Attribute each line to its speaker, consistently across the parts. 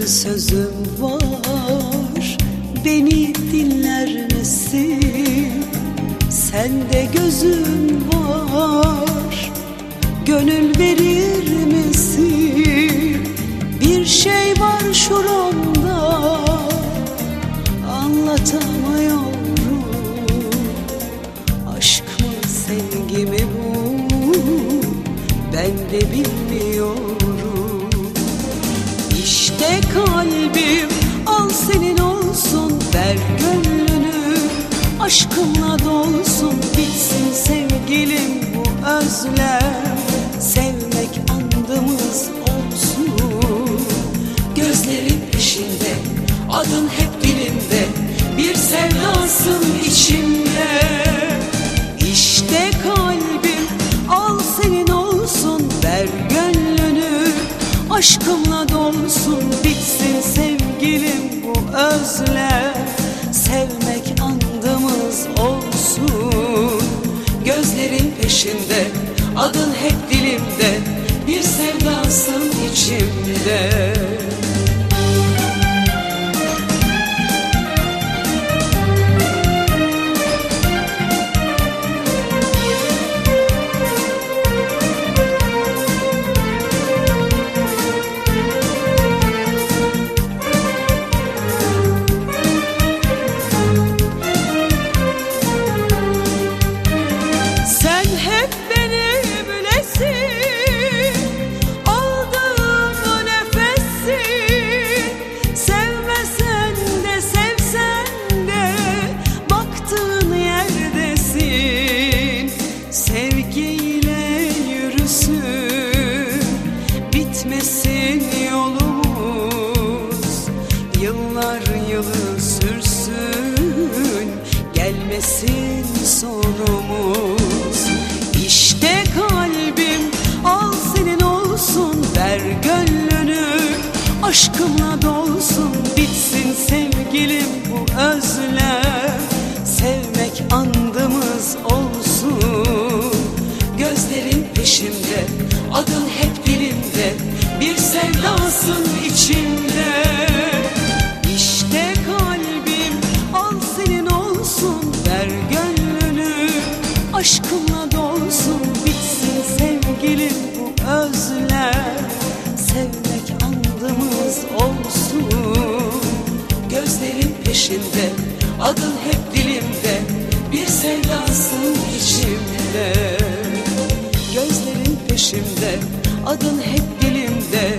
Speaker 1: bir sözüm var Beni dinler misin? Sende gözüm var Gönül verir misin? Bir şey var şuramda Anlatamıyorum Aşk mı sevgi mi bu? Ben de bilmiyorum işte kalbim al senin olsun Ver gönlünü. Aşkımla dolsun Bitsin sevgilim bu özlem. Sevmek andımız olsun. Gözlerin peşinde adın hep dilimde. Bir sevdasın içimde. İşte kalbim al senin olsun Ver gönlünü. Aşkımla dolsun aşkımla dolsun Bitsin sevgilim bu özlem adın hep dilimde Bir sevdasın içimde. Gözlerin peşimde adın hep dilimde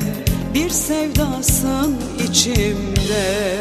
Speaker 1: Bir sevdasın içimde